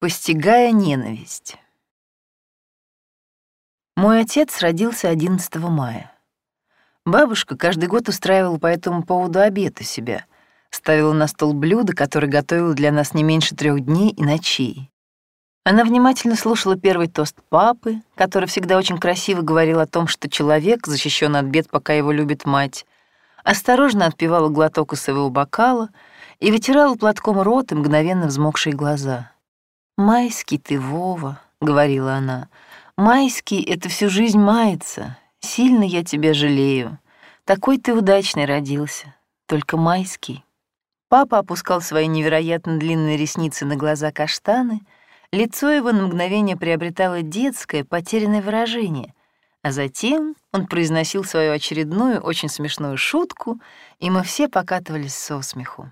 Постигая ненависть. Мой отец родился 11 мая. Бабушка каждый год устраивала по этому поводу обед у себя, ставила на стол блюда, которые готовила для нас не меньше трех дней и ночей. Она внимательно слушала первый тост папы, который всегда очень красиво говорил о том, что человек защищен от бед, пока его любит мать, осторожно отпивала глоток из своего бокала и вытирала платком рот и мгновенно взмокшие глаза — «Майский ты, Вова», — говорила она. «Майский — это всю жизнь мается. Сильно я тебя жалею. Такой ты удачный родился. Только майский». Папа опускал свои невероятно длинные ресницы на глаза каштаны, лицо его на мгновение приобретало детское, потерянное выражение, а затем он произносил свою очередную, очень смешную шутку, и мы все покатывались со смеху.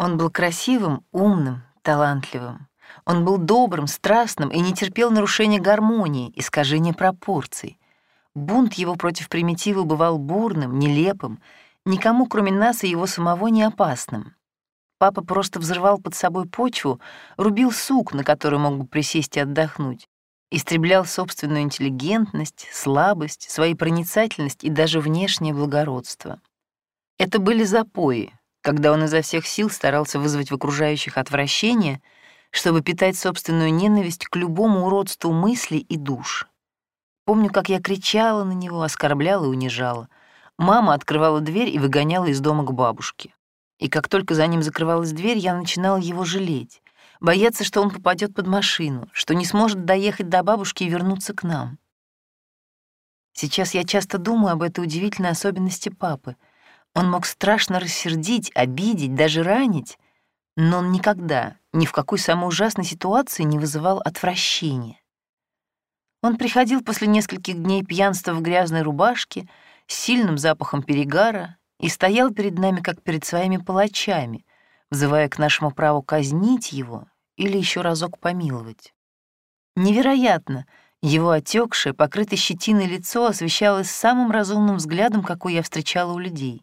Он был красивым, умным, талантливым. Он был добрым, страстным и не терпел нарушения гармонии, искажения пропорций. Бунт его против примитива бывал бурным, нелепым, никому, кроме нас и его самого, не опасным. Папа просто взрывал под собой почву, рубил сук, на который мог бы присесть и отдохнуть, истреблял собственную интеллигентность, слабость, свою проницательность и даже внешнее благородство. Это были запои, когда он изо всех сил старался вызвать в окружающих отвращение, чтобы питать собственную ненависть к любому уродству мыслей и душ. Помню, как я кричала на него, оскорбляла и унижала. Мама открывала дверь и выгоняла из дома к бабушке. И как только за ним закрывалась дверь, я начинала его жалеть, бояться, что он попадет под машину, что не сможет доехать до бабушки и вернуться к нам. Сейчас я часто думаю об этой удивительной особенности папы — он мог страшно рассердить, обидеть, даже ранить, но он никогда, ни в какой самой ужасной ситуации не вызывал отвращения. Он приходил после нескольких дней пьянства в грязной рубашке с сильным запахом перегара и стоял перед нами, как перед своими палачами, взывая к нашему праву казнить его или еще разок помиловать. Невероятно, его отекшее, покрытое щетиной лицо освещалось самым разумным взглядом, какой я встречала у людей.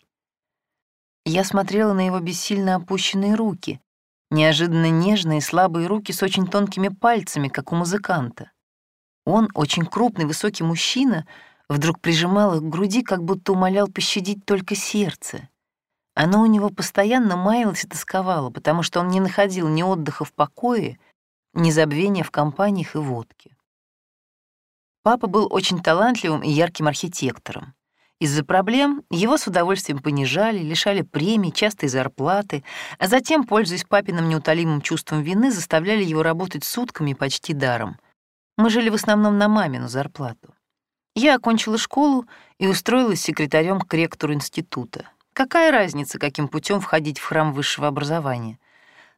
Я смотрела на его бессильно опущенные руки, неожиданно нежные слабые руки с очень тонкими пальцами, как у музыканта. Он, очень крупный, высокий мужчина, вдруг прижимал их к груди, как будто умолял пощадить только сердце. Оно у него постоянно маялось и тосковало, потому что он не находил ни отдыха в покое, ни забвения в компаниях и водке. Папа был очень талантливым и ярким архитектором. Из-за проблем его с удовольствием понижали, лишали премий, частой зарплаты, а затем, пользуясь папиным неутолимым чувством вины, заставляли его работать сутками почти даром. Мы жили в основном на мамину зарплату. Я окончила школу и устроилась секретарем к ректору института. Какая разница, каким путем входить в храм высшего образования?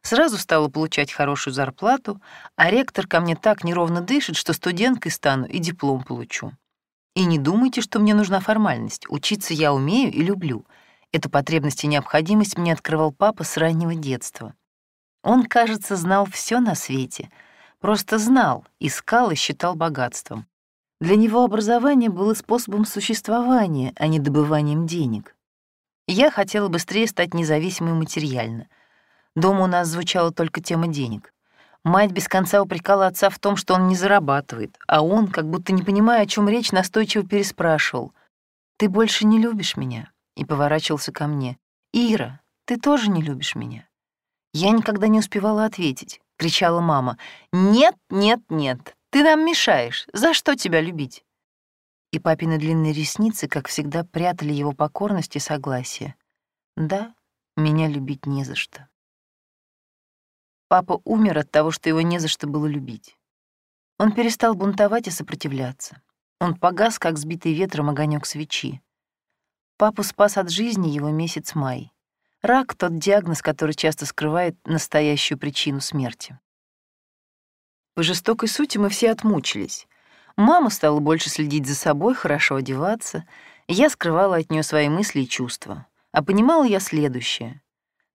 Сразу стала получать хорошую зарплату, а ректор ко мне так неровно дышит, что студенткой стану и диплом получу. И не думайте, что мне нужна формальность. Учиться я умею и люблю. Эту потребность и необходимость мне открывал папа с раннего детства. Он, кажется, знал все на свете. Просто знал, искал и считал богатством. Для него образование было способом существования, а не добыванием денег. Я хотела быстрее стать независимой материально. Дома у нас звучала только тема денег. Мать без конца упрекала отца в том, что он не зарабатывает, а он, как будто не понимая, о чем речь, настойчиво переспрашивал. «Ты больше не любишь меня?» и поворачивался ко мне. «Ира, ты тоже не любишь меня?» Я никогда не успевала ответить. Кричала мама. «Нет, нет, нет, ты нам мешаешь. За что тебя любить?» И папины длинные ресницы, как всегда, прятали его покорность и согласие. «Да, меня любить не за что». Папа умер от того, что его не за что было любить. Он перестал бунтовать и сопротивляться. Он погас, как сбитый ветром огонек свечи. Папу спас от жизни его месяц май. Рак — тот диагноз, который часто скрывает настоящую причину смерти. По жестокой сути мы все отмучились. Мама стала больше следить за собой, хорошо одеваться. Я скрывала от нее свои мысли и чувства. А понимала я следующее.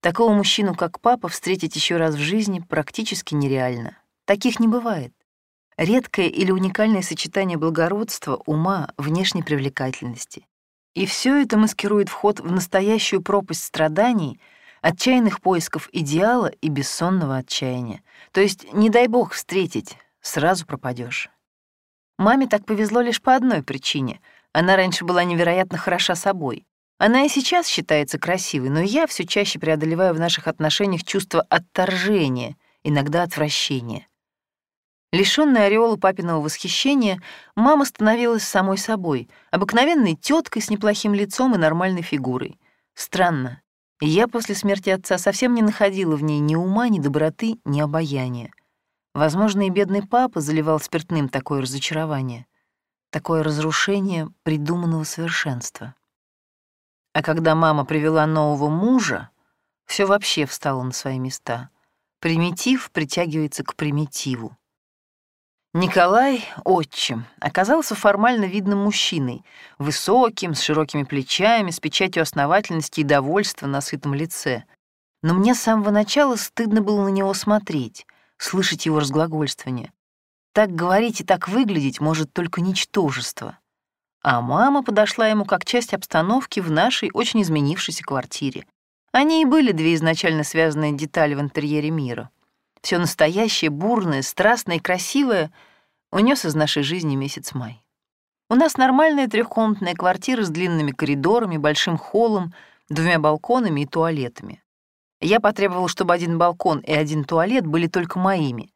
Такого мужчину, как папа, встретить еще раз в жизни практически нереально. Таких не бывает. Редкое или уникальное сочетание благородства, ума, внешней привлекательности. И все это маскирует вход в настоящую пропасть страданий, Отчаянных поисков идеала и бессонного отчаяния. То есть, не дай бог встретить, сразу пропадешь. Маме так повезло лишь по одной причине. Она раньше была невероятно хороша собой. Она и сейчас считается красивой, но я все чаще преодолеваю в наших отношениях чувство отторжения, иногда отвращения. Лишённая ореола папиного восхищения, мама становилась самой собой, обыкновенной теткой с неплохим лицом и нормальной фигурой. Странно. Я после смерти отца совсем не находила в ней ни ума, ни доброты, ни обаяния. Возможно, и бедный папа заливал спиртным такое разочарование, такое разрушение придуманного совершенства. А когда мама привела нового мужа, все вообще встало на свои места. Примитив притягивается к примитиву. Николай, отчим, оказался формально видным мужчиной, высоким, с широкими плечами, с печатью основательности и довольства на сытом лице. Но мне с самого начала стыдно было на него смотреть, слышать его разглагольствование. Так говорить и так выглядеть может только ничтожество. А мама подошла ему как часть обстановки в нашей очень изменившейся квартире. Они и были две изначально связанные детали в интерьере мира. Все настоящее, бурное, страстное и красивое унес из нашей жизни месяц май. У нас нормальная трехкомнатная квартира с длинными коридорами, большим холлом, двумя балконами и туалетами. Я потребовал, чтобы один балкон и один туалет были только моими.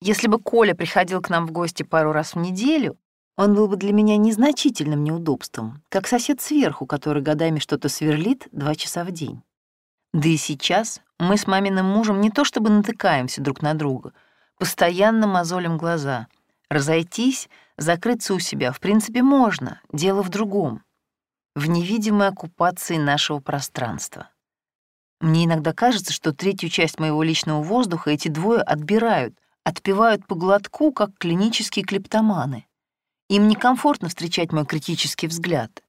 Если бы Коля приходил к нам в гости пару раз в неделю, он был бы для меня незначительным неудобством, как сосед сверху, который годами что-то сверлит два часа в день. Да и сейчас мы с маминым мужем не то чтобы натыкаемся друг на друга, постоянно мозолим глаза. Разойтись, закрыться у себя, в принципе, можно, дело в другом. В невидимой оккупации нашего пространства. Мне иногда кажется, что третью часть моего личного воздуха эти двое отбирают, отпивают по глотку, как клинические клептоманы. Им некомфортно встречать мой критический взгляд.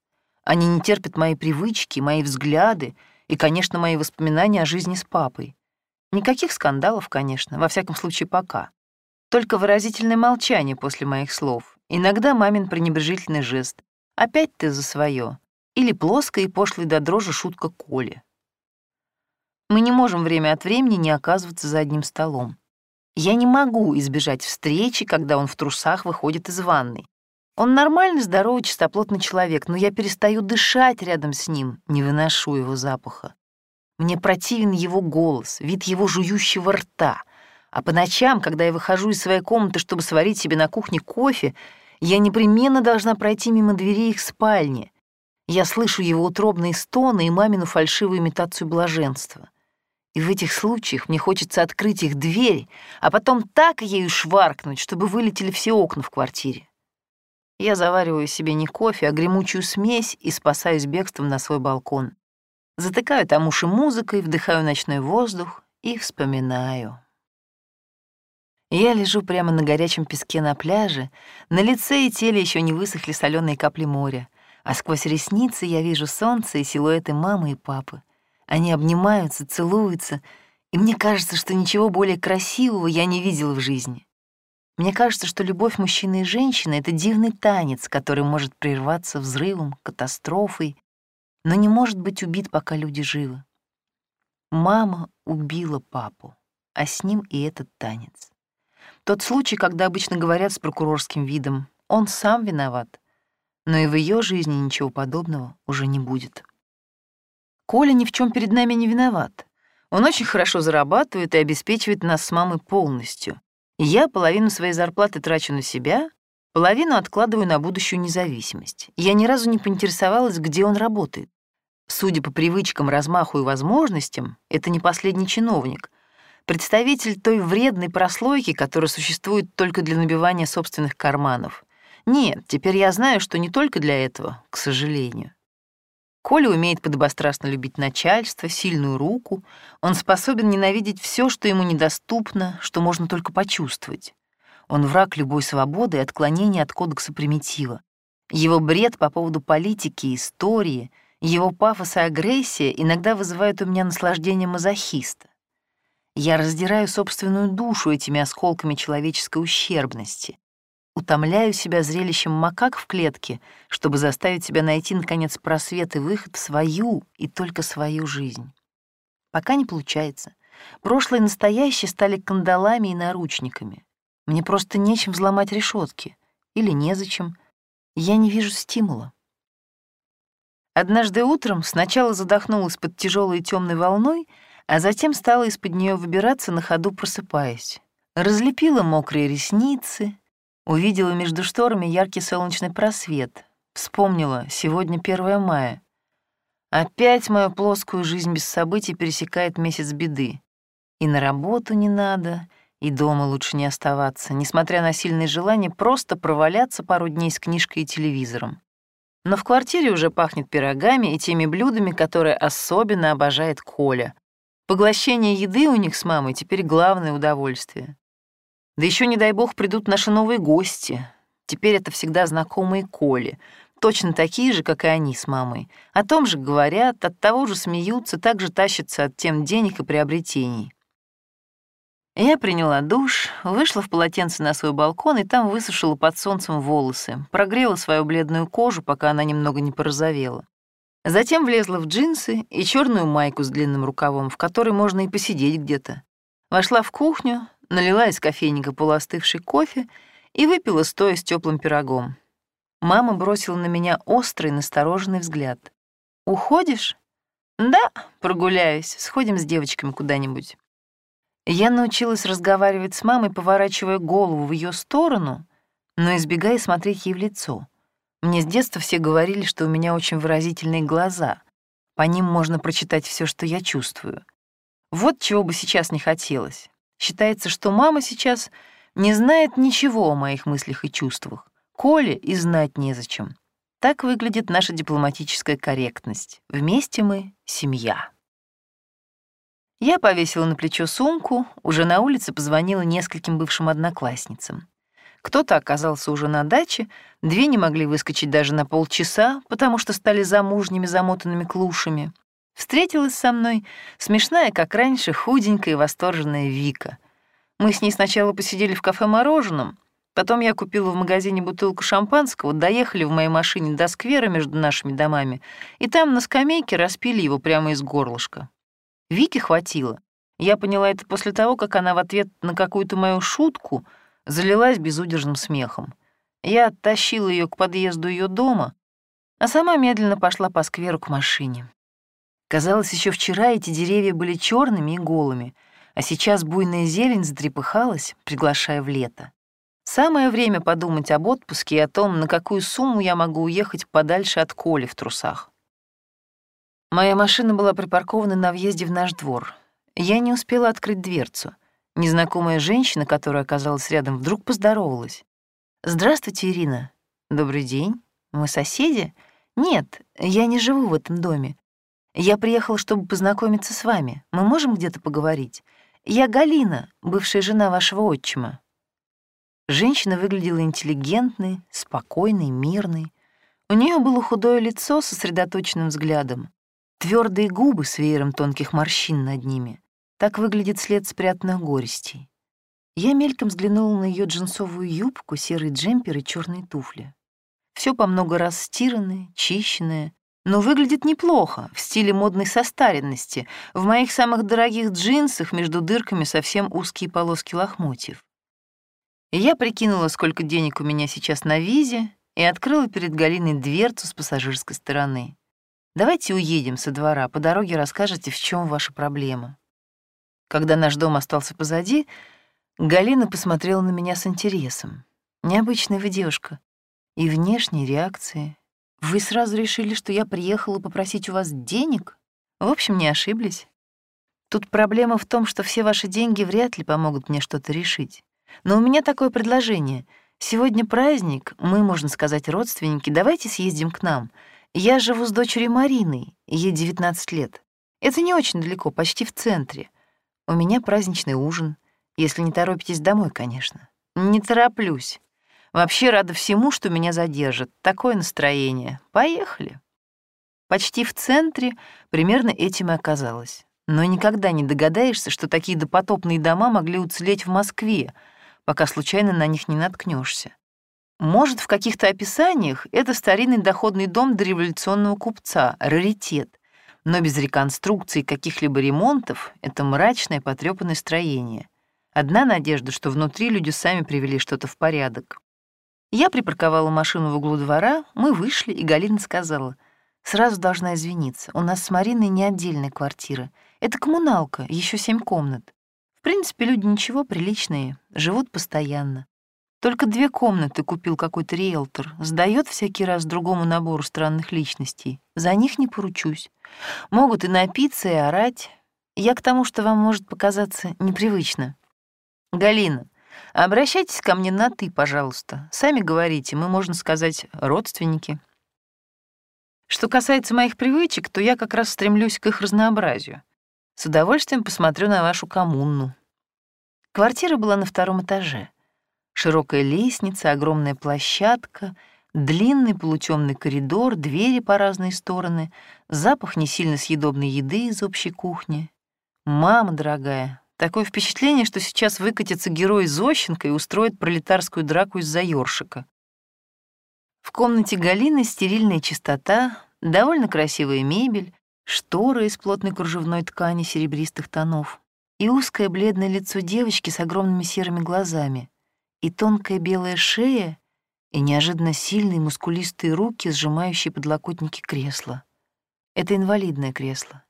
Они не терпят мои привычки, мои взгляды и, конечно, мои воспоминания о жизни с папой. Никаких скандалов, конечно, во всяком случае пока. Только выразительное молчание после моих слов, иногда мамин пренебрежительный жест. «Опять ты за свое. Или плоская и пошлая до дрожи шутка Коли. Мы не можем время от времени не оказываться за одним столом. Я не могу избежать встречи, когда он в трусах выходит из ванной. Он нормальный, здоровый, чистоплотный человек, но я перестаю дышать рядом с ним, не выношу его запаха. Мне противен его голос, вид его жующего рта. А по ночам, когда я выхожу из своей комнаты, чтобы сварить себе на кухне кофе, я непременно должна пройти мимо дверей их спальни. Я слышу его утробные стоны и мамину фальшивую имитацию блаженства. И в этих случаях мне хочется открыть их дверь, а потом так ею шваркнуть, чтобы вылетели все окна в квартире. Я завариваю себе не кофе, а гремучую смесь и спасаюсь бегством на свой балкон. Затыкаю там уши музыкой, вдыхаю ночной воздух и вспоминаю. Я лежу прямо на горячем песке на пляже, на лице и теле еще не высохли соленые капли моря, а сквозь ресницы я вижу солнце и силуэты мамы и папы. Они обнимаются, целуются, и мне кажется, что ничего более красивого я не видела в жизни. Мне кажется, что любовь мужчины и женщины — это дивный танец, который может прерваться взрывом, катастрофой, но не может быть убит, пока люди живы. Мама убила папу, а с ним и этот танец. Тот случай, когда обычно говорят с прокурорским видом, он сам виноват, но и в ее жизни ничего подобного уже не будет. Коля ни в чем перед нами не виноват. Он очень хорошо зарабатывает и обеспечивает нас с мамой полностью. Я половину своей зарплаты трачу на себя, половину откладываю на будущую независимость. Я ни разу не поинтересовалась, где он работает. Судя по привычкам, размаху и возможностям, это не последний чиновник, представитель той вредной прослойки, которая существует только для набивания собственных карманов. Нет, теперь я знаю, что не только для этого, к сожалению. Коля умеет подобострастно любить начальство, сильную руку. Он способен ненавидеть все, что ему недоступно, что можно только почувствовать. Он враг любой свободы и отклонения от кодекса примитива. Его бред по поводу политики и истории, его пафос и агрессия иногда вызывают у меня наслаждение мазохиста. Я раздираю собственную душу этими осколками человеческой ущербности утомляю себя зрелищем макак в клетке, чтобы заставить себя найти, наконец, просвет и выход в свою и только свою жизнь. Пока не получается. Прошлое и настоящее стали кандалами и наручниками. Мне просто нечем взломать решетки. Или незачем. Я не вижу стимула. Однажды утром сначала задохнулась под тяжелой темной волной, а затем стала из-под нее выбираться на ходу, просыпаясь. Разлепила мокрые ресницы, увидела между шторами яркий солнечный просвет. Вспомнила, сегодня 1 мая. Опять мою плоскую жизнь без событий пересекает месяц беды. И на работу не надо, и дома лучше не оставаться, несмотря на сильное желание просто проваляться пару дней с книжкой и телевизором. Но в квартире уже пахнет пирогами и теми блюдами, которые особенно обожает Коля. Поглощение еды у них с мамой теперь главное удовольствие. Да еще, не дай бог, придут наши новые гости. Теперь это всегда знакомые Коли, точно такие же, как и они с мамой. О том же говорят, от того же смеются, так же тащатся от тем денег и приобретений. Я приняла душ, вышла в полотенце на свой балкон и там высушила под солнцем волосы, прогрела свою бледную кожу, пока она немного не порозовела. Затем влезла в джинсы и черную майку с длинным рукавом, в которой можно и посидеть где-то. Вошла в кухню, налила из кофейника полуостывший кофе и выпила стоя с теплым пирогом. Мама бросила на меня острый, настороженный взгляд. «Уходишь?» «Да, прогуляюсь, сходим с девочками куда-нибудь». Я научилась разговаривать с мамой, поворачивая голову в ее сторону, но избегая смотреть ей в лицо. Мне с детства все говорили, что у меня очень выразительные глаза. По ним можно прочитать все, что я чувствую. Вот чего бы сейчас не хотелось. Считается, что мама сейчас не знает ничего о моих мыслях и чувствах. Коле и знать незачем. Так выглядит наша дипломатическая корректность. Вместе мы — семья. Я повесила на плечо сумку, уже на улице позвонила нескольким бывшим одноклассницам. Кто-то оказался уже на даче, две не могли выскочить даже на полчаса, потому что стали замужними замотанными клушами. Встретилась со мной смешная, как раньше, худенькая и восторженная Вика. Мы с ней сначала посидели в кафе мороженым, потом я купила в магазине бутылку шампанского, доехали в моей машине до сквера между нашими домами, и там на скамейке распили его прямо из горлышка. Вики хватило. Я поняла это после того, как она в ответ на какую-то мою шутку залилась безудержным смехом. Я оттащила ее к подъезду ее дома, а сама медленно пошла по скверу к машине. Казалось, еще вчера эти деревья были черными и голыми, а сейчас буйная зелень затрепыхалась, приглашая в лето. Самое время подумать об отпуске и о том, на какую сумму я могу уехать подальше от Коли в трусах. Моя машина была припаркована на въезде в наш двор. Я не успела открыть дверцу. Незнакомая женщина, которая оказалась рядом, вдруг поздоровалась. «Здравствуйте, Ирина». «Добрый день. Мы соседи?» «Нет, я не живу в этом доме. Я приехала, чтобы познакомиться с вами. Мы можем где-то поговорить? Я Галина, бывшая жена вашего отчима». Женщина выглядела интеллигентной, спокойной, мирной. У нее было худое лицо со сосредоточенным взглядом. Твердые губы с веером тонких морщин над ними. Так выглядит след спрятанных горестей. Я мельком взглянула на ее джинсовую юбку, серый джемпер и черные туфли. Все по много раз стиранное, чищенное, но выглядит неплохо, в стиле модной состаренности. В моих самых дорогих джинсах между дырками совсем узкие полоски лохмотьев. Я прикинула, сколько денег у меня сейчас на визе, и открыла перед Галиной дверцу с пассажирской стороны. Давайте уедем со двора, по дороге расскажете, в чем ваша проблема. Когда наш дом остался позади, Галина посмотрела на меня с интересом. Необычная вы девушка. И внешние реакции. Вы сразу решили, что я приехала попросить у вас денег? В общем, не ошиблись. Тут проблема в том, что все ваши деньги вряд ли помогут мне что-то решить. Но у меня такое предложение. Сегодня праздник, мы, можно сказать, родственники, давайте съездим к нам — я живу с дочерью Мариной, ей 19 лет. Это не очень далеко, почти в центре. У меня праздничный ужин, если не торопитесь домой, конечно. Не тороплюсь. Вообще рада всему, что меня задержит. Такое настроение. Поехали. Почти в центре примерно этим и оказалось. Но никогда не догадаешься, что такие допотопные дома могли уцелеть в Москве, пока случайно на них не наткнешься. Может, в каких-то описаниях это старинный доходный дом дореволюционного купца, раритет. Но без реконструкции каких-либо ремонтов это мрачное потрёпанное строение. Одна надежда, что внутри люди сами привели что-то в порядок. Я припарковала машину в углу двора, мы вышли, и Галина сказала, «Сразу должна извиниться, у нас с Мариной не отдельная квартира. Это коммуналка, еще семь комнат. В принципе, люди ничего, приличные, живут постоянно. Только две комнаты купил какой-то риэлтор, сдает всякий раз другому набору странных личностей. За них не поручусь. Могут и напиться, и орать. Я к тому, что вам может показаться непривычно. Галина, Обращайтесь ко мне на «ты», пожалуйста. Сами говорите, мы, можно сказать, родственники. Что касается моих привычек, то я как раз стремлюсь к их разнообразию. С удовольствием посмотрю на вашу коммуну. Квартира была на втором этаже. Широкая лестница, огромная площадка, длинный полутемный коридор, двери по разные стороны, запах не сильно съедобной еды из общей кухни. Мама дорогая, Такое впечатление, что сейчас выкатится герой Зощенко и устроит пролетарскую драку из-за ёршика. В комнате Галины стерильная чистота, довольно красивая мебель, шторы из плотной кружевной ткани серебристых тонов и узкое бледное лицо девочки с огромными серыми глазами, и тонкая белая шея, и неожиданно сильные мускулистые руки, сжимающие подлокотники кресла. Это инвалидное кресло.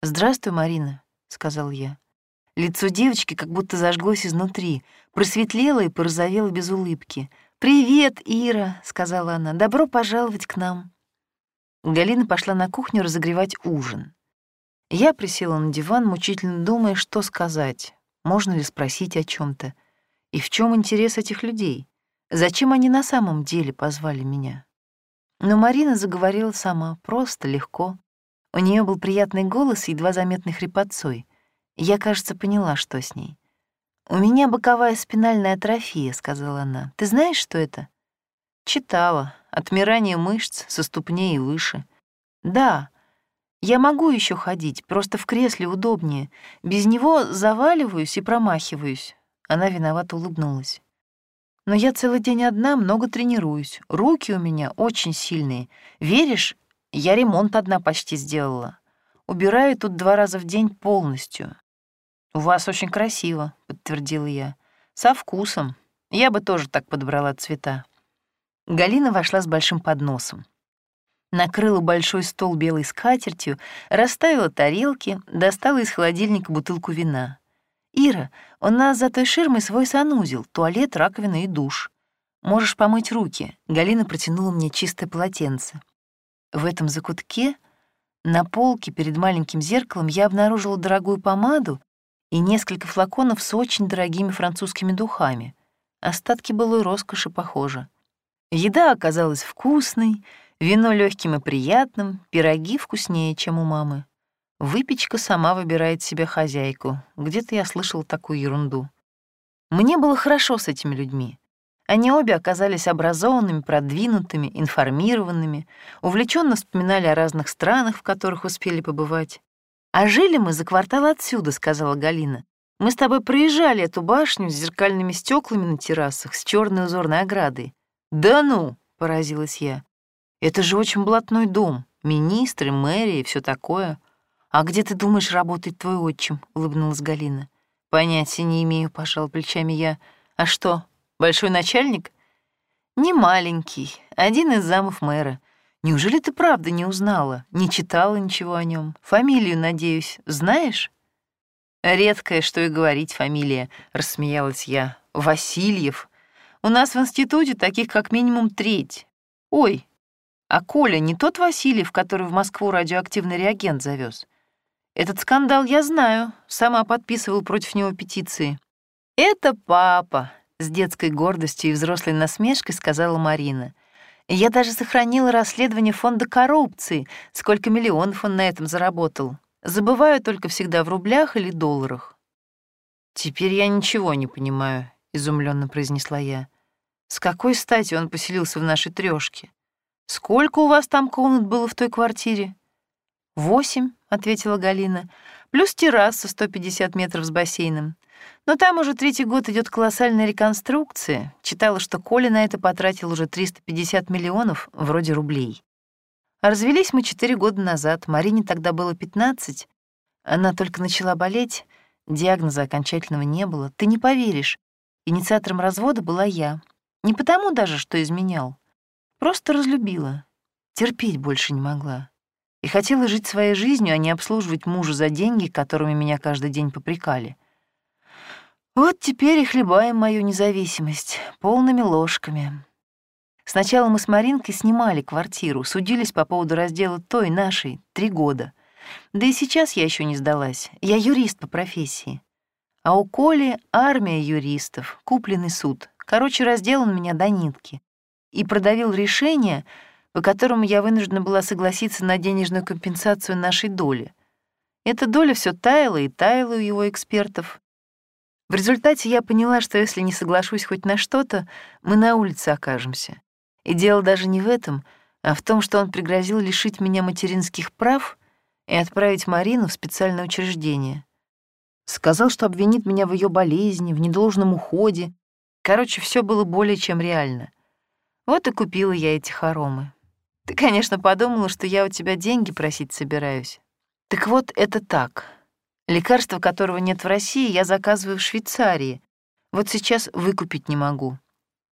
«Здравствуй, Марина», — сказал я. Лицо девочки как будто зажглось изнутри, просветлело и порозовело без улыбки. «Привет, Ира», — сказала она, — «добро пожаловать к нам». Галина пошла на кухню разогревать ужин. Я присела на диван, мучительно думая, что сказать, можно ли спросить о чем то и в чем интерес этих людей, зачем они на самом деле позвали меня. Но Марина заговорила сама, просто, легко. У нее был приятный голос и едва заметный хрипотцой. Я, кажется, поняла, что с ней. «У меня боковая спинальная атрофия», — сказала она. «Ты знаешь, что это?» «Читала. Отмирание мышц со ступней и выше». «Да. Я могу еще ходить, просто в кресле удобнее. Без него заваливаюсь и промахиваюсь». Она виновато улыбнулась. «Но я целый день одна, много тренируюсь. Руки у меня очень сильные. Веришь, я ремонт одна почти сделала. Убираю тут два раза в день полностью. «У вас очень красиво», — подтвердила я. «Со вкусом. Я бы тоже так подобрала цвета». Галина вошла с большим подносом. Накрыла большой стол белой скатертью, расставила тарелки, достала из холодильника бутылку вина. «Ира, у нас за той ширмой свой санузел, туалет, раковина и душ. Можешь помыть руки». Галина протянула мне чистое полотенце. В этом закутке на полке перед маленьким зеркалом я обнаружила дорогую помаду и несколько флаконов с очень дорогими французскими духами. Остатки былой роскоши похожи. Еда оказалась вкусной, вино легким и приятным, пироги вкуснее, чем у мамы. Выпечка сама выбирает себе хозяйку. Где-то я слышала такую ерунду. Мне было хорошо с этими людьми. Они обе оказались образованными, продвинутыми, информированными, увлеченно вспоминали о разных странах, в которых успели побывать. «А жили мы за квартал отсюда», — сказала Галина. «Мы с тобой проезжали эту башню с зеркальными стеклами на террасах, с черной узорной оградой». «Да ну!» — поразилась я. «Это же очень блатной дом, министры, мэрия и все такое». «А где, ты думаешь, работает твой отчим?» — улыбнулась Галина. «Понятия не имею», — пожал плечами я. «А что, большой начальник?» «Не маленький, один из замов мэра. Неужели ты правда не узнала, не читала ничего о нем? Фамилию, надеюсь, знаешь?» «Редкое, что и говорить фамилия», — рассмеялась я. «Васильев. У нас в институте таких как минимум треть. Ой, а Коля не тот Васильев, который в Москву радиоактивный реагент завез? Этот скандал я знаю, сама подписывал против него петиции». «Это папа», — с детской гордостью и взрослой насмешкой сказала Марина. Я даже сохранила расследование фонда коррупции, сколько миллионов он на этом заработал. Забываю только всегда в рублях или долларах. «Теперь я ничего не понимаю», — изумленно произнесла я. «С какой стати он поселился в нашей трёшке? Сколько у вас там комнат было в той квартире?» «Восемь», — ответила Галина, «плюс терраса 150 метров с бассейном. Но там уже третий год идет колоссальная реконструкция. Читала, что Коля на это потратил уже 350 миллионов, вроде рублей. А развелись мы четыре года назад. Марине тогда было 15. Она только начала болеть, диагноза окончательного не было. Ты не поверишь, инициатором развода была я. Не потому даже, что изменял. Просто разлюбила. Терпеть больше не могла. И хотела жить своей жизнью, а не обслуживать мужа за деньги, которыми меня каждый день попрекали. Вот теперь и хлебаем мою независимость полными ложками. Сначала мы с Маринкой снимали квартиру, судились по поводу раздела той нашей три года. Да и сейчас я еще не сдалась. Я юрист по профессии. А у Коли армия юристов, купленный суд. Короче, разделан меня до нитки. И продавил решение, по которому я вынуждена была согласиться на денежную компенсацию нашей доли. Эта доля все таяла и таяла у его экспертов. В результате я поняла, что если не соглашусь хоть на что-то, мы на улице окажемся. И дело даже не в этом, а в том, что он пригрозил лишить меня материнских прав и отправить Марину в специальное учреждение. Сказал, что обвинит меня в ее болезни, в недолжном уходе. Короче, все было более чем реально. Вот и купила я эти хоромы. Ты, конечно, подумала, что я у тебя деньги просить собираюсь. Так вот, это так. Лекарство, которого нет в России, я заказываю в Швейцарии. Вот сейчас выкупить не могу.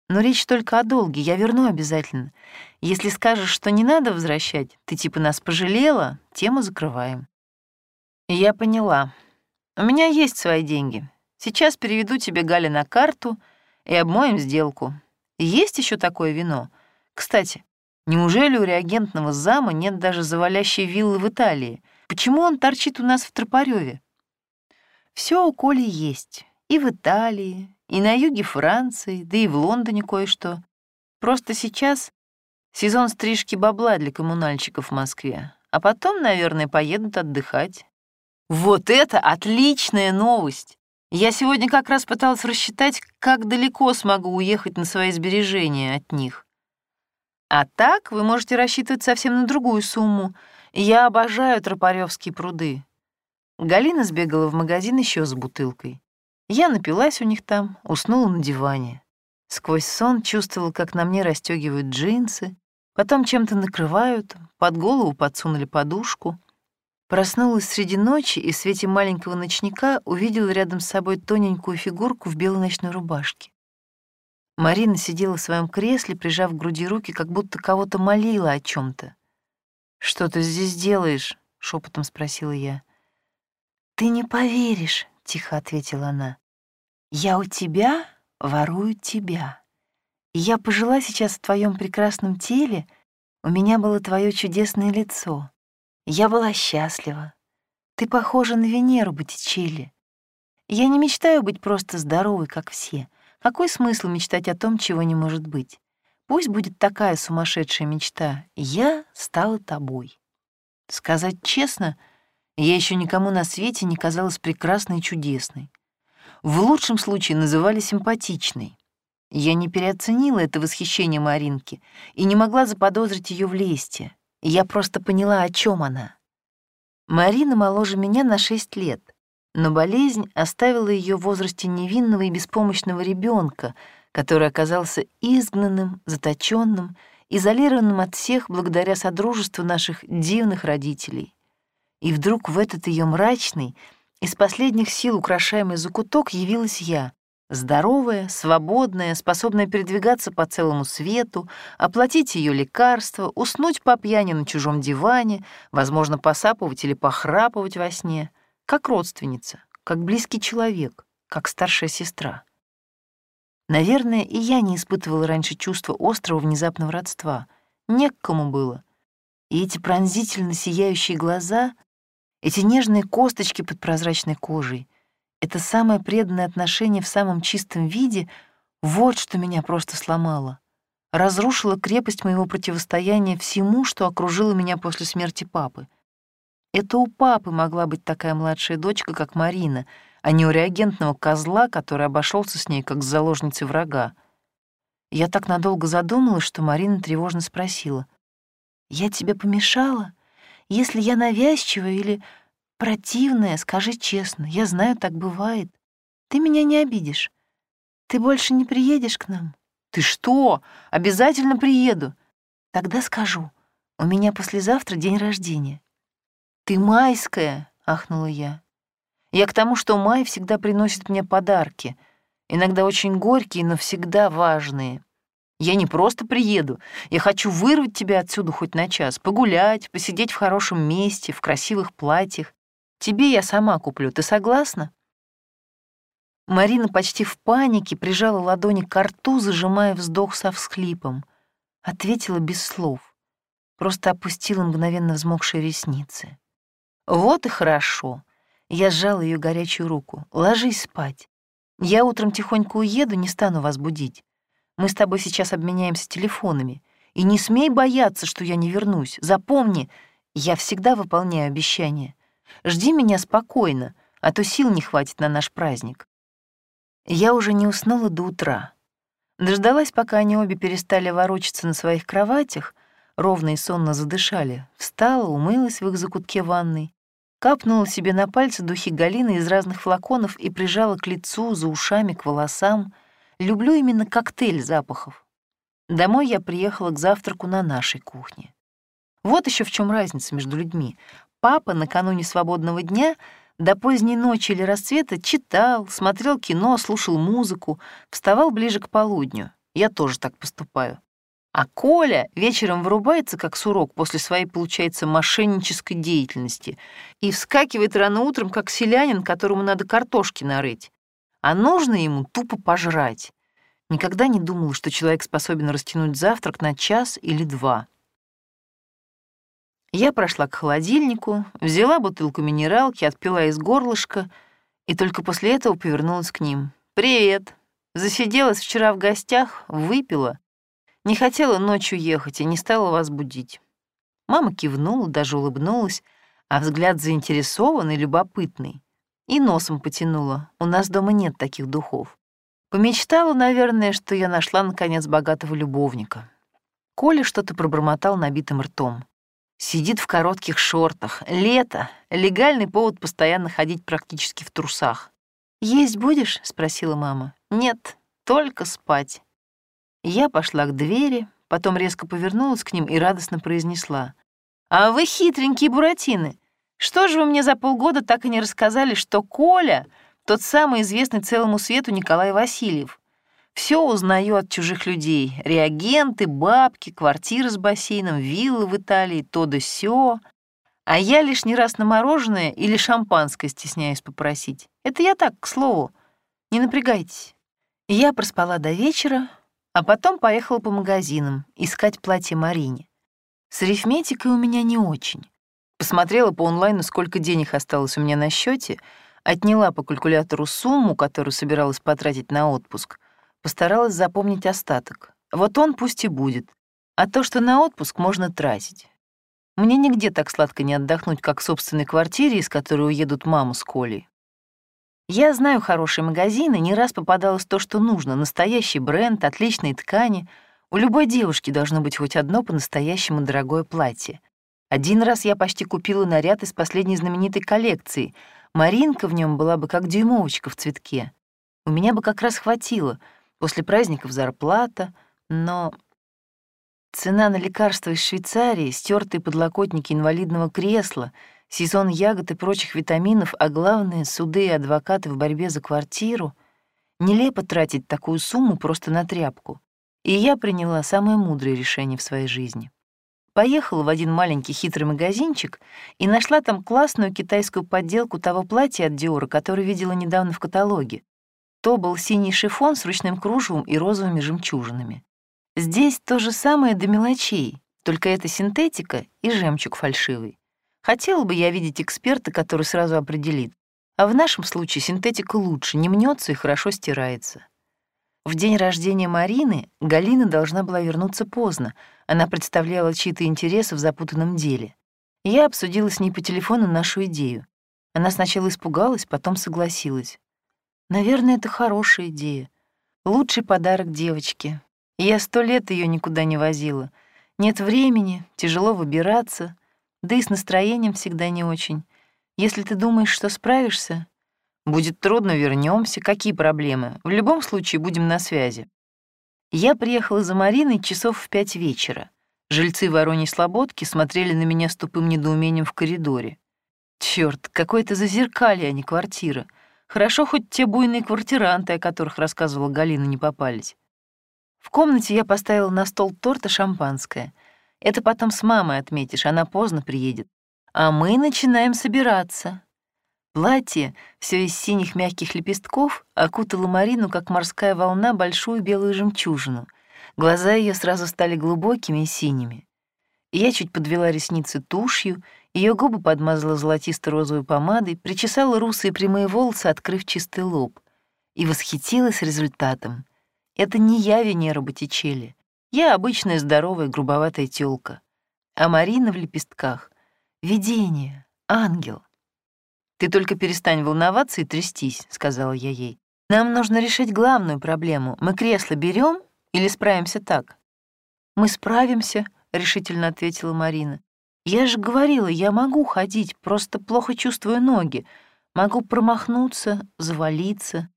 Но речь только о долге, я верну обязательно. Если скажешь, что не надо возвращать, ты типа нас пожалела, тему закрываем. Я поняла. У меня есть свои деньги. Сейчас переведу тебе, Галя, на карту и обмоем сделку. есть еще такое вино. Кстати, неужели у реагентного зама нет даже завалящей виллы в Италии? Почему он торчит у нас в Тропарёве? Все у Коли есть. И в Италии, и на юге Франции, да и в Лондоне кое-что. Просто сейчас сезон стрижки бабла для коммунальщиков в Москве. А потом, наверное, поедут отдыхать. Вот это отличная новость! Я сегодня как раз пыталась рассчитать, как далеко смогу уехать на свои сбережения от них. А так вы можете рассчитывать совсем на другую сумму. Я обожаю тропаревские пруды. Галина сбегала в магазин еще с бутылкой. Я напилась у них там, уснула на диване. Сквозь сон чувствовала, как на мне расстегивают джинсы, потом чем-то накрывают, под голову подсунули подушку. Проснулась среди ночи и в свете маленького ночника увидела рядом с собой тоненькую фигурку в белой ночной рубашке. Марина сидела в своем кресле, прижав к груди руки, как будто кого-то молила о чем то «Что ты здесь делаешь?» — шепотом спросила я. «Ты не поверишь», — тихо ответила она. «Я у тебя ворую тебя. Я пожила сейчас в твоем прекрасном теле, у меня было твое чудесное лицо. Я была счастлива. Ты похожа на Венеру Боттичелли. Я не мечтаю быть просто здоровой, как все. Какой смысл мечтать о том, чего не может быть? Пусть будет такая сумасшедшая мечта. Я стала тобой. Сказать честно — я еще никому на свете не казалась прекрасной и чудесной. В лучшем случае называли симпатичной. Я не переоценила это восхищение Маринки и не могла заподозрить ее в лесте. Я просто поняла, о чем она. Марина моложе меня на шесть лет, но болезнь оставила ее в возрасте невинного и беспомощного ребенка, который оказался изгнанным, заточенным, изолированным от всех благодаря содружеству наших дивных родителей. И вдруг в этот ее мрачный, из последних сил украшаемый закуток явилась я, здоровая, свободная, способная передвигаться по целому свету, оплатить ее лекарства, уснуть по пьяни на чужом диване, возможно, посапывать или похрапывать во сне, как родственница, как близкий человек, как старшая сестра. Наверное, и я не испытывала раньше чувства острого внезапного родства. Не к кому было. И эти пронзительно сияющие глаза эти нежные косточки под прозрачной кожей, это самое преданное отношение в самом чистом виде, вот что меня просто сломало. Разрушило крепость моего противостояния всему, что окружило меня после смерти папы. Это у папы могла быть такая младшая дочка, как Марина, а не у реагентного козла, который обошелся с ней, как с заложницей врага. Я так надолго задумалась, что Марина тревожно спросила. «Я тебе помешала?» Если я навязчивая или противная, скажи честно, я знаю, так бывает. Ты меня не обидишь. Ты больше не приедешь к нам? Ты что? Обязательно приеду. Тогда скажу. У меня послезавтра день рождения». «Ты майская!» — ахнула я. «Я к тому, что май всегда приносит мне подарки, иногда очень горькие, но всегда важные. Я не просто приеду, я хочу вырвать тебя отсюда хоть на час, погулять, посидеть в хорошем месте, в красивых платьях. Тебе я сама куплю, ты согласна?» Марина почти в панике прижала ладони к рту, зажимая вздох со всхлипом. Ответила без слов. Просто опустила мгновенно взмокшие ресницы. «Вот и хорошо». Я сжала ее горячую руку. «Ложись спать. Я утром тихонько уеду, не стану вас будить. Мы с тобой сейчас обменяемся телефонами. И не смей бояться, что я не вернусь. Запомни, я всегда выполняю обещания. Жди меня спокойно, а то сил не хватит на наш праздник. Я уже не уснула до утра. Дождалась, пока они обе перестали ворочаться на своих кроватях, ровно и сонно задышали, встала, умылась в их закутке ванной, капнула себе на пальцы духи Галины из разных флаконов и прижала к лицу, за ушами, к волосам. Люблю именно коктейль запахов. Домой я приехала к завтраку на нашей кухне. Вот еще в чем разница между людьми. Папа накануне свободного дня — до поздней ночи или рассвета читал, смотрел кино, слушал музыку, вставал ближе к полудню. Я тоже так поступаю. А Коля вечером вырубается, как сурок, после своей, получается, мошеннической деятельности и вскакивает рано утром, как селянин, которому надо картошки нарыть. А нужно ему тупо пожрать. Никогда не думала, что человек способен растянуть завтрак на час или два. Я прошла к холодильнику, взяла бутылку минералки, отпила из горлышка и только после этого повернулась к ним. «Привет! Засиделась вчера в гостях, выпила. Не хотела ночью ехать и не стала вас будить». Мама кивнула, даже улыбнулась, а взгляд заинтересованный, любопытный. И носом потянула. У нас дома нет таких духов. Помечтала, наверное, что я нашла, наконец, богатого любовника. Коля что-то пробормотал набитым ртом. Сидит в коротких шортах. Лето. Легальный повод постоянно ходить практически в трусах. «Есть будешь?» — спросила мама. «Нет, только спать». Я пошла к двери, потом резко повернулась к ним и радостно произнесла. «А вы хитренькие буратины! Что же вы мне за полгода так и не рассказали, что Коля — тот самый известный целому свету Николай Васильев? Все узнаю от чужих людей. Реагенты, бабки, квартиры с бассейном, виллы в Италии, то да сё. А я лишний раз на мороженое или шампанское стесняюсь попросить. Это я так, к слову. Не напрягайтесь. Я проспала до вечера, а потом поехала по магазинам искать платье Марине. С арифметикой у меня не очень. Посмотрела по онлайну, сколько денег осталось у меня на счете, отняла по калькулятору сумму, которую собиралась потратить на отпуск — Постаралась запомнить остаток. Вот он пусть и будет. А то, что на отпуск, можно тратить. Мне нигде так сладко не отдохнуть, как в собственной квартире, из которой уедут мама с Колей. Я знаю хорошие магазины, не раз попадалось то, что нужно. Настоящий бренд, отличные ткани. У любой девушки должно быть хоть одно по-настоящему дорогое платье. Один раз я почти купила наряд из последней знаменитой коллекции. Маринка в нем была бы как дюймовочка в цветке. У меня бы как раз хватило — После праздников зарплата, но цена на лекарства из Швейцарии, стертые подлокотники инвалидного кресла, сезон ягод и прочих витаминов, а главное — суды и адвокаты в борьбе за квартиру. Нелепо тратить такую сумму просто на тряпку. И я приняла самое мудрое решение в своей жизни. Поехала в один маленький хитрый магазинчик и нашла там классную китайскую подделку того платья от Диора, которое видела недавно в каталоге. То был синий шифон с ручным кружевом и розовыми жемчужинами. Здесь то же самое до мелочей, только это синтетика и жемчуг фальшивый. Хотела бы я видеть эксперта, который сразу определит. А в нашем случае синтетика лучше, не мнется и хорошо стирается. В день рождения Марины Галина должна была вернуться поздно. Она представляла чьи-то интересы в запутанном деле. Я обсудила с ней по телефону нашу идею. Она сначала испугалась, потом согласилась. Наверное, это хорошая идея. Лучший подарок девочке. Я сто лет ее никуда не возила. Нет времени, тяжело выбираться, да и с настроением всегда не очень. Если ты думаешь, что справишься, будет трудно, вернемся. Какие проблемы? В любом случае будем на связи. Я приехала за Мариной часов в пять вечера. Жильцы Вороньей Слободки смотрели на меня с тупым недоумением в коридоре. Черт, какое-то зазеркалье, а не квартира. Хорошо, хоть те буйные квартиранты, о которых рассказывала Галина, не попались. В комнате я поставила на стол торт и шампанское. Это потом с мамой отметишь, она поздно приедет. А мы начинаем собираться. Платье, все из синих мягких лепестков, окутало Марину, как морская волна, большую белую жемчужину. Глаза ее сразу стали глубокими и синими. Я чуть подвела ресницы тушью, ее губы подмазала золотисто-розовой помадой, причесала русые прямые волосы, открыв чистый лоб. И восхитилась результатом. Это не я Венера Боттичелли. Я обычная здоровая грубоватая тёлка. А Марина в лепестках — видение, ангел. «Ты только перестань волноваться и трястись», — сказала я ей. «Нам нужно решить главную проблему. Мы кресло берем или справимся так?» «Мы справимся», — решительно ответила Марина. «Я же говорила, я могу ходить, просто плохо чувствую ноги. Могу промахнуться, завалиться.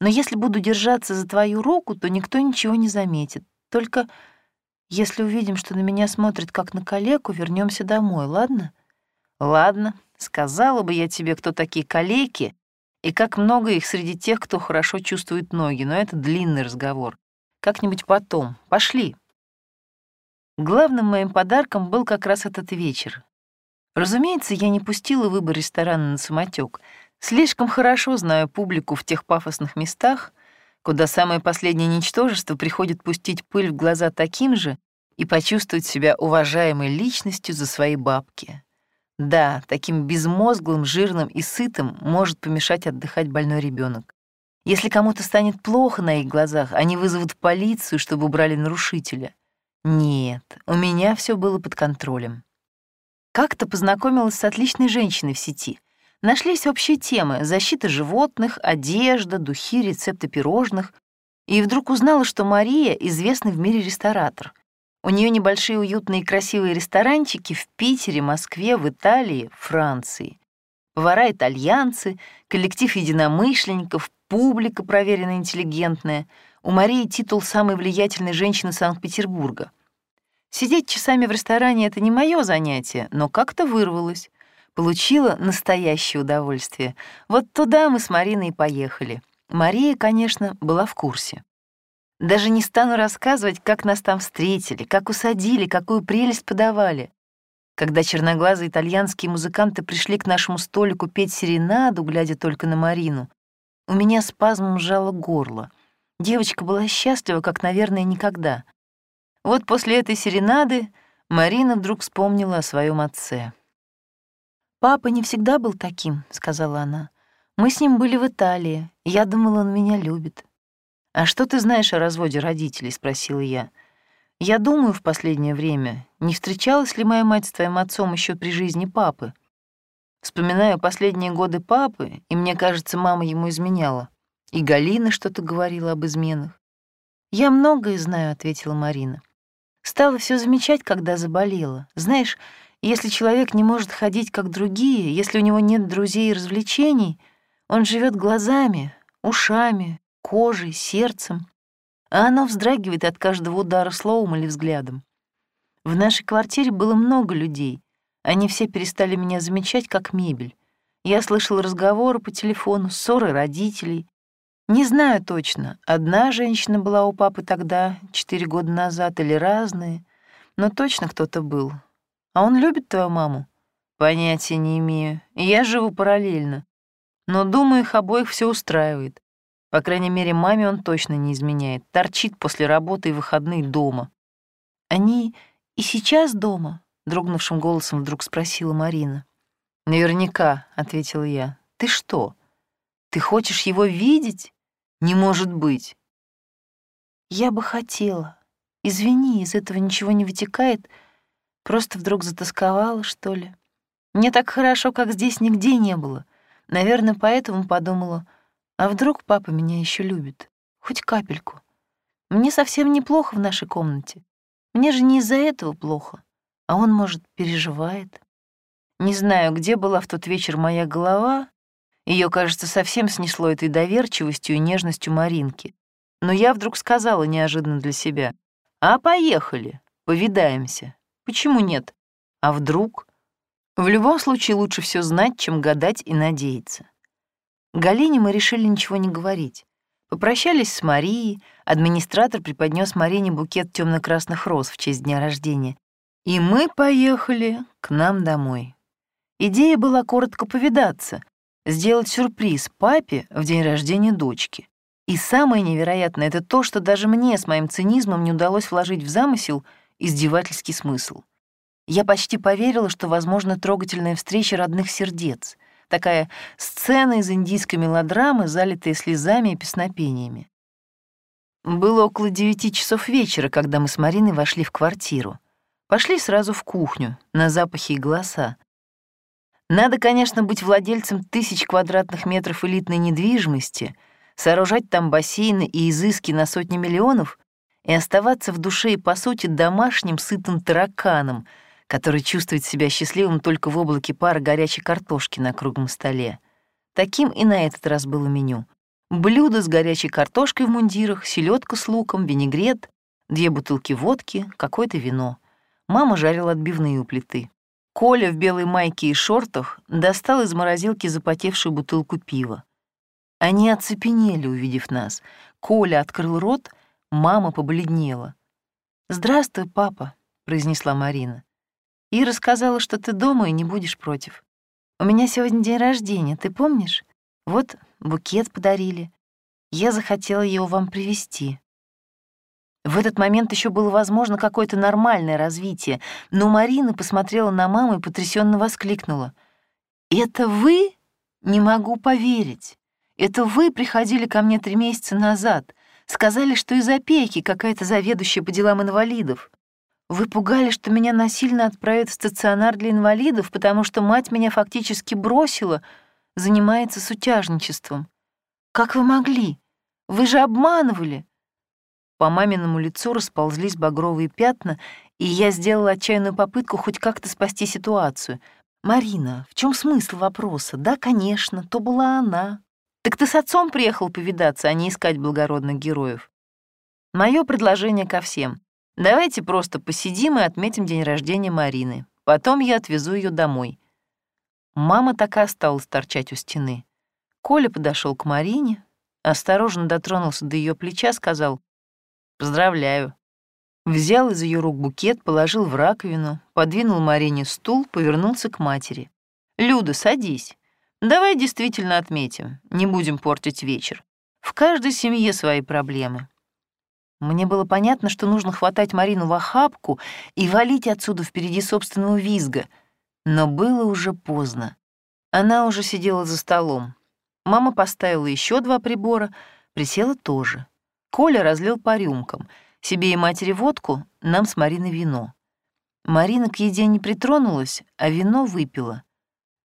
Но если буду держаться за твою руку, то никто ничего не заметит. Только если увидим, что на меня смотрят как на калеку, вернемся домой, ладно?» «Ладно», Сказала бы я тебе, кто такие калеки, и как много их среди тех, кто хорошо чувствует ноги, но это длинный разговор. Как-нибудь потом. Пошли. Главным моим подарком был как раз этот вечер. Разумеется, я не пустила выбор ресторана на самотек. Слишком хорошо знаю публику в тех пафосных местах, куда самое последнее ничтожество приходит пустить пыль в глаза таким же и почувствовать себя уважаемой личностью за свои бабки. Да, таким безмозглым, жирным и сытым может помешать отдыхать больной ребенок. Если кому-то станет плохо на их глазах, они вызовут полицию, чтобы убрали нарушителя. Нет, у меня все было под контролем. Как-то познакомилась с отличной женщиной в сети. Нашлись общие темы — защита животных, одежда, духи, рецепты пирожных. И вдруг узнала, что Мария — известный в мире ресторатор. У нее небольшие уютные красивые ресторанчики в Питере, Москве, в Италии, Франции. Повара-итальянцы, коллектив единомышленников, публика проверенная интеллигентная. У Марии титул самой влиятельной женщины Санкт-Петербурга. Сидеть часами в ресторане — это не мое занятие, но как-то вырвалось. Получила настоящее удовольствие. Вот туда мы с Мариной поехали. Мария, конечно, была в курсе. Даже не стану рассказывать, как нас там встретили, как усадили, какую прелесть подавали. Когда черноглазые итальянские музыканты пришли к нашему столику петь серенаду, глядя только на Марину, у меня спазмом сжало горло. Девочка была счастлива, как, наверное, никогда. Вот после этой серенады Марина вдруг вспомнила о своем отце. «Папа не всегда был таким», — сказала она. «Мы с ним были в Италии. Я думала, он меня любит. «А что ты знаешь о разводе родителей?» — спросила я. «Я думаю в последнее время, не встречалась ли моя мать с твоим отцом еще при жизни папы? Вспоминаю последние годы папы, и мне кажется, мама ему изменяла. И Галина что-то говорила об изменах. «Я многое знаю», — ответила Марина. «Стала все замечать, когда заболела. Знаешь, если человек не может ходить, как другие, если у него нет друзей и развлечений, он живет глазами, ушами, кожей, сердцем, а оно вздрагивает от каждого удара словом или взглядом. В нашей квартире было много людей. Они все перестали меня замечать как мебель. Я слышал разговоры по телефону, ссоры родителей. Не знаю точно, одна женщина была у папы тогда, четыре года назад, или разные, но точно кто-то был. А он любит твою маму? Понятия не имею. Я живу параллельно. Но, думаю, их обоих все устраивает. По крайней мере, маме он точно не изменяет. Торчит после работы и выходные дома. «Они и сейчас дома?» — дрогнувшим голосом вдруг спросила Марина. «Наверняка», — ответила я. «Ты что? Ты хочешь его видеть? Не может быть». «Я бы хотела. Извини, из этого ничего не вытекает. Просто вдруг затасковала, что ли. Мне так хорошо, как здесь нигде не было. Наверное, поэтому подумала — а вдруг папа меня еще любит? Хоть капельку. Мне совсем неплохо в нашей комнате. Мне же не из-за этого плохо. А он, может, переживает. Не знаю, где была в тот вечер моя голова. Ее, кажется, совсем снесло этой доверчивостью и нежностью Маринки. Но я вдруг сказала неожиданно для себя. «А поехали, повидаемся». Почему нет? А вдруг? В любом случае лучше все знать, чем гадать и надеяться. Галине мы решили ничего не говорить. Попрощались с Марией, администратор преподнес Марине букет темно красных роз в честь дня рождения, и мы поехали к нам домой. Идея была коротко повидаться, сделать сюрприз папе в день рождения дочки. И самое невероятное — это то, что даже мне с моим цинизмом не удалось вложить в замысел издевательский смысл. Я почти поверила, что возможно трогательная встреча родных сердец — Такая сцена из индийской мелодрамы, залитая слезами и песнопениями. Было около девяти часов вечера, когда мы с Мариной вошли в квартиру. Пошли сразу в кухню, на запахи и голоса. Надо, конечно, быть владельцем тысяч квадратных метров элитной недвижимости, сооружать там бассейны и изыски на сотни миллионов и оставаться в душе и по сути домашним сытым тараканом — который чувствует себя счастливым только в облаке пара горячей картошки на круглом столе. Таким и на этот раз было меню. Блюдо с горячей картошкой в мундирах, селедка с луком, винегрет, две бутылки водки, какое-то вино. Мама жарила отбивные у плиты. Коля в белой майке и шортах достал из морозилки запотевшую бутылку пива. Они оцепенели, увидев нас. Коля открыл рот, мама побледнела. «Здравствуй, папа», — произнесла Марина. И рассказала, что ты дома и не будешь против. У меня сегодня день рождения, ты помнишь? Вот букет подарили. Я захотела его вам привезти. В этот момент еще было возможно какое-то нормальное развитие, но Марина посмотрела на маму и потрясенно воскликнула. «Это вы? Не могу поверить. Это вы приходили ко мне три месяца назад, сказали, что из опеки какая-то заведующая по делам инвалидов. Вы пугали, что меня насильно отправят в стационар для инвалидов, потому что мать меня фактически бросила, занимается сутяжничеством. Как вы могли? Вы же обманывали. По маминому лицу расползлись багровые пятна, и я сделала отчаянную попытку хоть как-то спасти ситуацию. «Марина, в чем смысл вопроса? Да, конечно, то была она. Так ты с отцом приехал повидаться, а не искать благородных героев. Мое предложение ко всем. Давайте просто посидим и отметим день рождения Марины. Потом я отвезу ее домой». Мама так и осталась торчать у стены. Коля подошел к Марине, осторожно дотронулся до ее плеча, сказал «Поздравляю». Взял из ее рук букет, положил в раковину, подвинул Марине стул, повернулся к матери. «Люда, садись. Давай действительно отметим, не будем портить вечер. В каждой семье свои проблемы. Мне было понятно, что нужно хватать Марину в охапку и валить отсюда впереди собственного визга. Но было уже поздно. Она уже сидела за столом. Мама поставила еще два прибора, присела тоже. Коля разлил по рюмкам. Себе и матери водку, нам с Мариной вино. Марина к еде не притронулась, а вино выпила.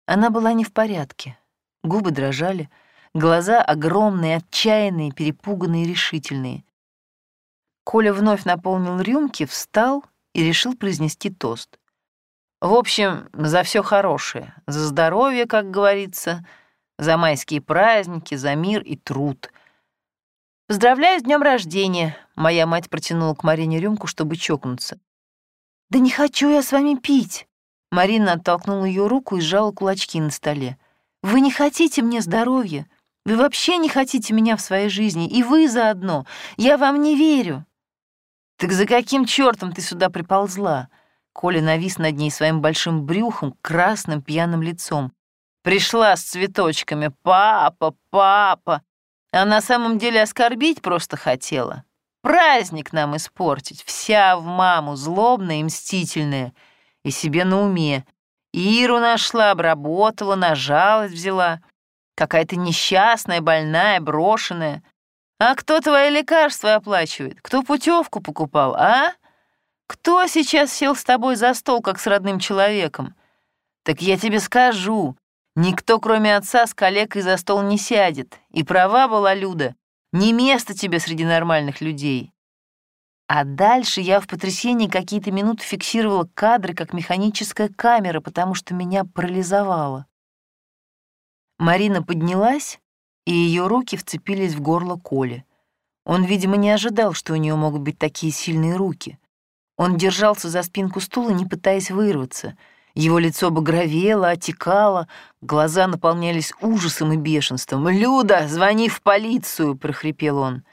Она была не в порядке. Губы дрожали, глаза огромные, отчаянные, перепуганные, решительные. Коля вновь наполнил рюмки, встал и решил произнести тост. В общем, за все хорошее, за здоровье, как говорится, за майские праздники, за мир и труд. «Поздравляю с днем рождения!» Моя мать протянула к Марине рюмку, чтобы чокнуться. «Да не хочу я с вами пить!» Марина оттолкнула ее руку и сжала кулачки на столе. «Вы не хотите мне здоровья! Вы вообще не хотите меня в своей жизни, и вы заодно! Я вам не верю!» «Так за каким чертом ты сюда приползла?» Коля навис над ней своим большим брюхом, красным пьяным лицом. «Пришла с цветочками. Папа, папа!» А на самом деле оскорбить просто хотела. Праздник нам испортить. Вся в маму, злобная и мстительная. И себе на уме. Иру нашла, обработала, на жалость взяла. Какая-то несчастная, больная, брошенная. А кто твои лекарства оплачивает? Кто путевку покупал, а? Кто сейчас сел с тобой за стол, как с родным человеком? Так я тебе скажу, никто, кроме отца, с коллегой за стол не сядет. И права была Люда, не место тебе среди нормальных людей. А дальше я в потрясении какие-то минуты фиксировала кадры, как механическая камера, потому что меня парализовало. Марина поднялась, и ее руки вцепились в горло Коли. Он, видимо, не ожидал, что у нее могут быть такие сильные руки. Он держался за спинку стула, не пытаясь вырваться. Его лицо багровело, отекало, глаза наполнялись ужасом и бешенством. «Люда, звони в полицию!» — прохрипел он.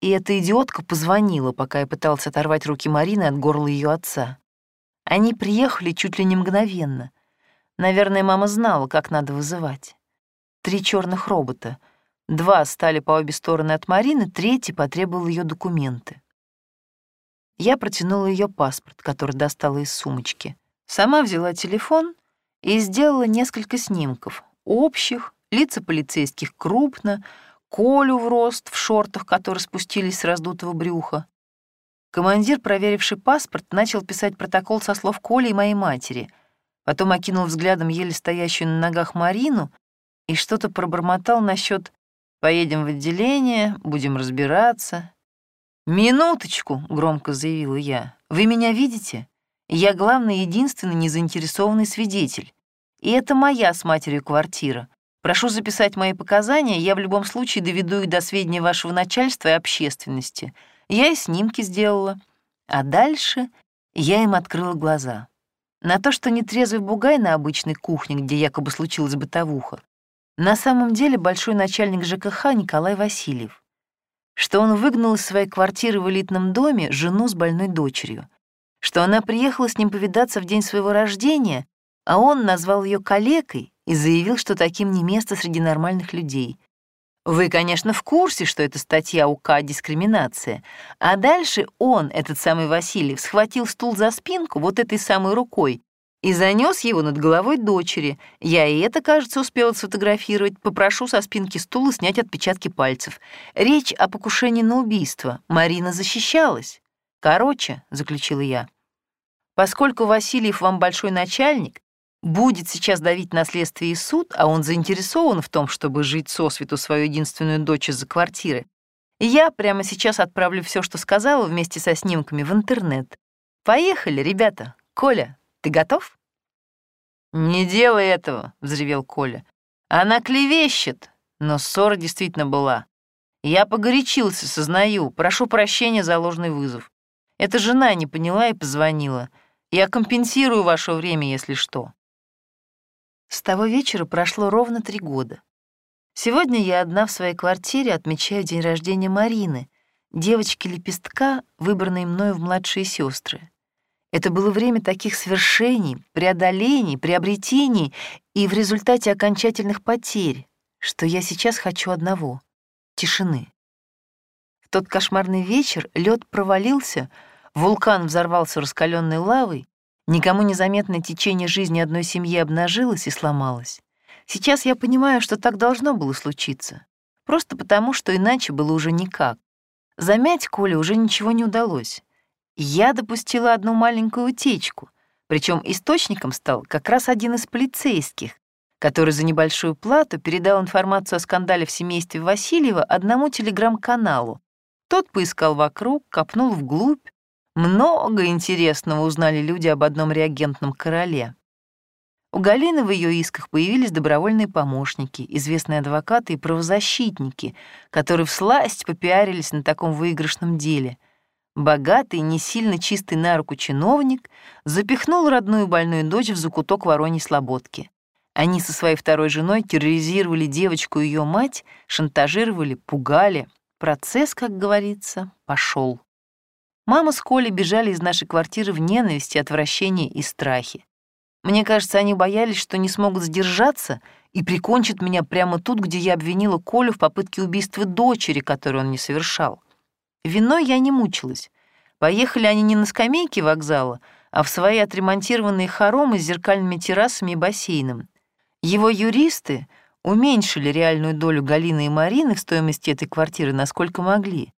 И эта идиотка позвонила, пока я пытался оторвать руки Марины от горла ее отца. Они приехали чуть ли не мгновенно. Наверное, мама знала, как надо вызывать. Три черных робота. Два стали по обе стороны от Марины, третий потребовал ее документы. Я протянула ее паспорт, который достала из сумочки. Сама взяла телефон и сделала несколько снимков. Общих, лица полицейских крупно, Колю в рост, в шортах, которые спустились с раздутого брюха. Командир, проверивший паспорт, начал писать протокол со слов Коли и моей матери. Потом окинул взглядом еле стоящую на ногах Марину и что-то пробормотал насчет «поедем в отделение, будем разбираться». «Минуточку», — громко заявила я, — «вы меня видите? Я главный единственный незаинтересованный свидетель. И это моя с матерью квартира. Прошу записать мои показания, я в любом случае доведу их до сведения вашего начальства и общественности. Я и снимки сделала. А дальше я им открыла глаза. На то, что нетрезвый бугай на обычной кухне, где якобы случилась бытовуха, на самом деле большой начальник ЖКХ Николай Васильев. Что он выгнал из своей квартиры в элитном доме жену с больной дочерью. Что она приехала с ним повидаться в день своего рождения, а он назвал ее калекой и заявил, что таким не место среди нормальных людей. Вы, конечно, в курсе, что это статья УК «Дискриминация», а дальше он, этот самый Васильев, схватил стул за спинку вот этой самой рукой и занес его над головой дочери. Я и это, кажется, успела сфотографировать. Попрошу со спинки стула снять отпечатки пальцев. Речь о покушении на убийство. Марина защищалась. Короче, — заключила я, — поскольку Васильев вам большой начальник, будет сейчас давить на следствие и суд, а он заинтересован в том, чтобы жить сосвету свою единственную дочь из-за квартиры, я прямо сейчас отправлю все, что сказала, вместе со снимками в интернет. Поехали, ребята. Коля, ты готов? «Не делай этого», — взревел Коля. «Она клевещет». Но ссора действительно была. Я погорячился, сознаю. Прошу прощения за ложный вызов. Эта жена не поняла и позвонила. Я компенсирую ваше время, если что. С того вечера прошло ровно три года. Сегодня я одна в своей квартире отмечаю день рождения Марины, девочки-лепестка, выбранной мною в младшие сестры. Это было время таких свершений, преодолений, приобретений и в результате окончательных потерь, что я сейчас хочу одного — тишины. В тот кошмарный вечер лед провалился, вулкан взорвался раскаленной лавой, Никому незаметное течение жизни одной семьи обнажилось и сломалось. Сейчас я понимаю, что так должно было случиться. Просто потому, что иначе было уже никак. Замять Коле уже ничего не удалось. Я допустила одну маленькую утечку, причем источником стал как раз один из полицейских, который за небольшую плату передал информацию о скандале в семействе Васильева одному телеграм-каналу. Тот поискал вокруг, копнул вглубь, много интересного узнали люди об одном реагентном короле. У Галины в ее исках появились добровольные помощники, известные адвокаты и правозащитники, которые всласть попиарились на таком выигрышном деле. Богатый, не сильно чистый на руку чиновник запихнул родную больную дочь в закуток Вороньей Слободки. Они со своей второй женой терроризировали девочку и ее мать, шантажировали, пугали. Процесс, как говорится, пошел. Мама с Колей бежали из нашей квартиры в ненависти, отвращении и страхе. Мне кажется, они боялись, что не смогут сдержаться и прикончат меня прямо тут, где я обвинила Колю в попытке убийства дочери, которую он не совершал. Виной я не мучилась. Поехали они не на скамейке вокзала, а в свои отремонтированные хоромы с зеркальными террасами и бассейном. Его юристы уменьшили реальную долю Галины и Марины в стоимости этой квартиры, насколько могли.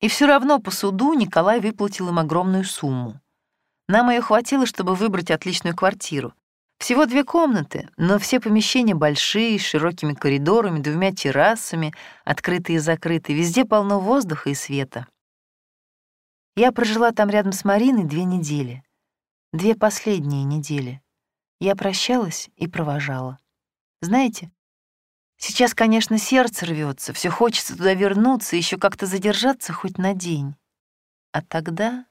И все равно по суду Николай выплатил им огромную сумму. Нам ее хватило, чтобы выбрать отличную квартиру. Всего две комнаты, но все помещения большие, с широкими коридорами, двумя террасами, открытые и закрытые, везде полно воздуха и света. Я прожила там рядом с Мариной две недели. Две последние недели. Я прощалась и провожала. Знаете, Сейчас, конечно, сердце рвется, все хочется туда вернуться, еще как-то задержаться хоть на день. А тогда...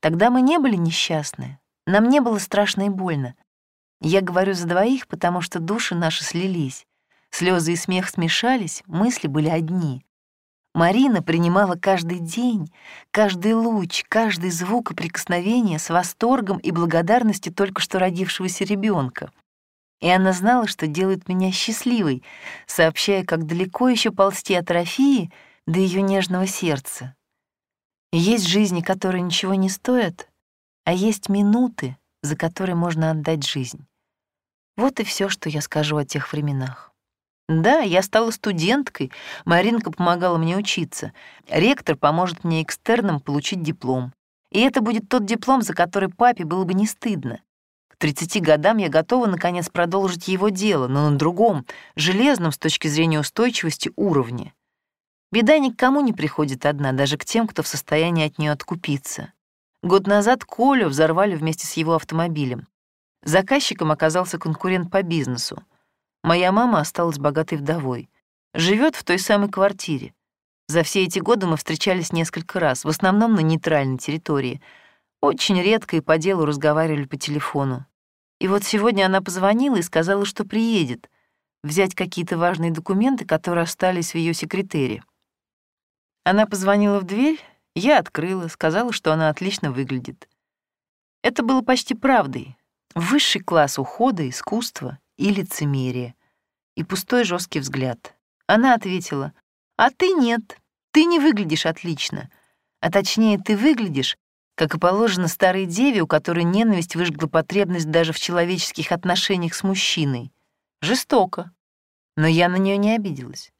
Тогда мы не были несчастны. Нам не было страшно и больно. Я говорю за двоих, потому что души наши слились. Слезы и смех смешались, мысли были одни. Марина принимала каждый день, каждый луч, каждый звук и прикосновение с восторгом и благодарностью только что родившегося ребенка. И она знала, что делает меня счастливой, сообщая, как далеко еще ползти от Рафии до ее нежного сердца. Есть жизни, которые ничего не стоят, а есть минуты, за которые можно отдать жизнь. Вот и все, что я скажу о тех временах. Да, я стала студенткой, Маринка помогала мне учиться. Ректор поможет мне экстерном получить диплом. И это будет тот диплом, за который папе было бы не стыдно. К 30 годам я готова, наконец, продолжить его дело, но на другом, железном с точки зрения устойчивости уровне. Беда ни к кому не приходит одна, даже к тем, кто в состоянии от нее откупиться. Год назад Колю взорвали вместе с его автомобилем. Заказчиком оказался конкурент по бизнесу. Моя мама осталась богатой вдовой. Живет в той самой квартире. За все эти годы мы встречались несколько раз, в основном на нейтральной территории. Очень редко и по делу разговаривали по телефону. И вот сегодня она позвонила и сказала, что приедет, взять какие-то важные документы, которые остались в ее секретаре. Она позвонила в дверь, я открыла, сказала, что она отлично выглядит. Это было почти правдой. Высший класс ухода, искусства и лицемерия. И пустой жесткий взгляд. Она ответила, «А ты нет, ты не выглядишь отлично. А точнее, ты выглядишь, как и положено старой деве, у которой ненависть выжгла потребность даже в человеческих отношениях с мужчиной. Жестоко. Но я на нее не обиделась.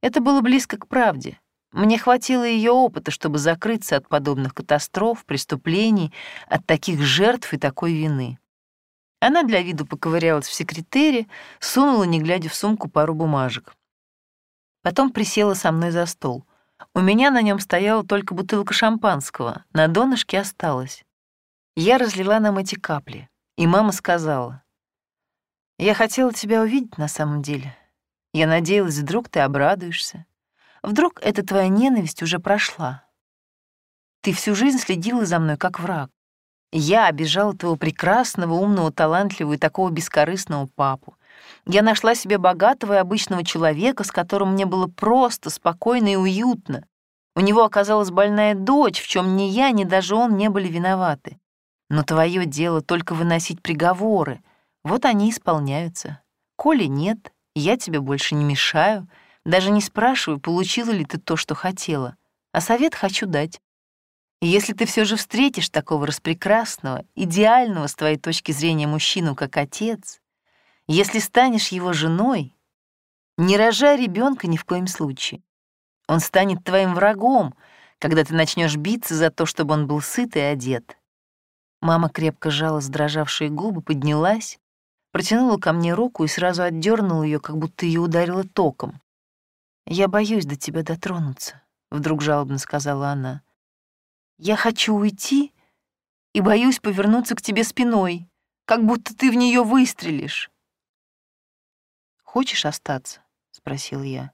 Это было близко к правде. Мне хватило ее опыта, чтобы закрыться от подобных катастроф, преступлений, от таких жертв и такой вины. Она для виду поковырялась в секретере, сунула, не глядя в сумку, пару бумажек. Потом присела со мной за стол. У меня на нем стояла только бутылка шампанского, на донышке осталось. Я разлила нам эти капли, и мама сказала, «Я хотела тебя увидеть на самом деле. Я надеялась, вдруг ты обрадуешься. Вдруг эта твоя ненависть уже прошла? Ты всю жизнь следила за мной как враг. Я обижала твоего прекрасного, умного, талантливого и такого бескорыстного папу. Я нашла себе богатого и обычного человека, с которым мне было просто, спокойно и уютно. У него оказалась больная дочь, в чем ни я, ни даже он не были виноваты. Но твое дело только выносить приговоры. Вот они исполняются. Коли нет, я тебе больше не мешаю — даже не спрашиваю, получила ли ты то, что хотела, а совет хочу дать. Если ты все же встретишь такого распрекрасного, идеального с твоей точки зрения мужчину, как отец, если станешь его женой, не рожай ребенка ни в коем случае. Он станет твоим врагом, когда ты начнешь биться за то, чтобы он был сыт и одет. Мама крепко сжала сдрожавшие губы, поднялась, протянула ко мне руку и сразу отдернула ее, как будто ее ударило током. «Я боюсь до тебя дотронуться», — вдруг жалобно сказала она. «Я хочу уйти и боюсь повернуться к тебе спиной, как будто ты в нее выстрелишь». «Хочешь остаться?» — спросил я.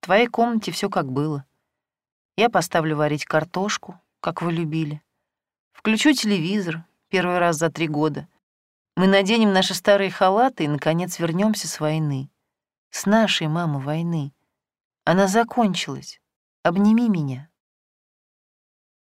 «В твоей комнате все как было. Я поставлю варить картошку, как вы любили. Включу телевизор первый раз за три года. Мы наденем наши старые халаты и, наконец, вернемся с войны. С нашей мамой войны. Она закончилась. Обними меня.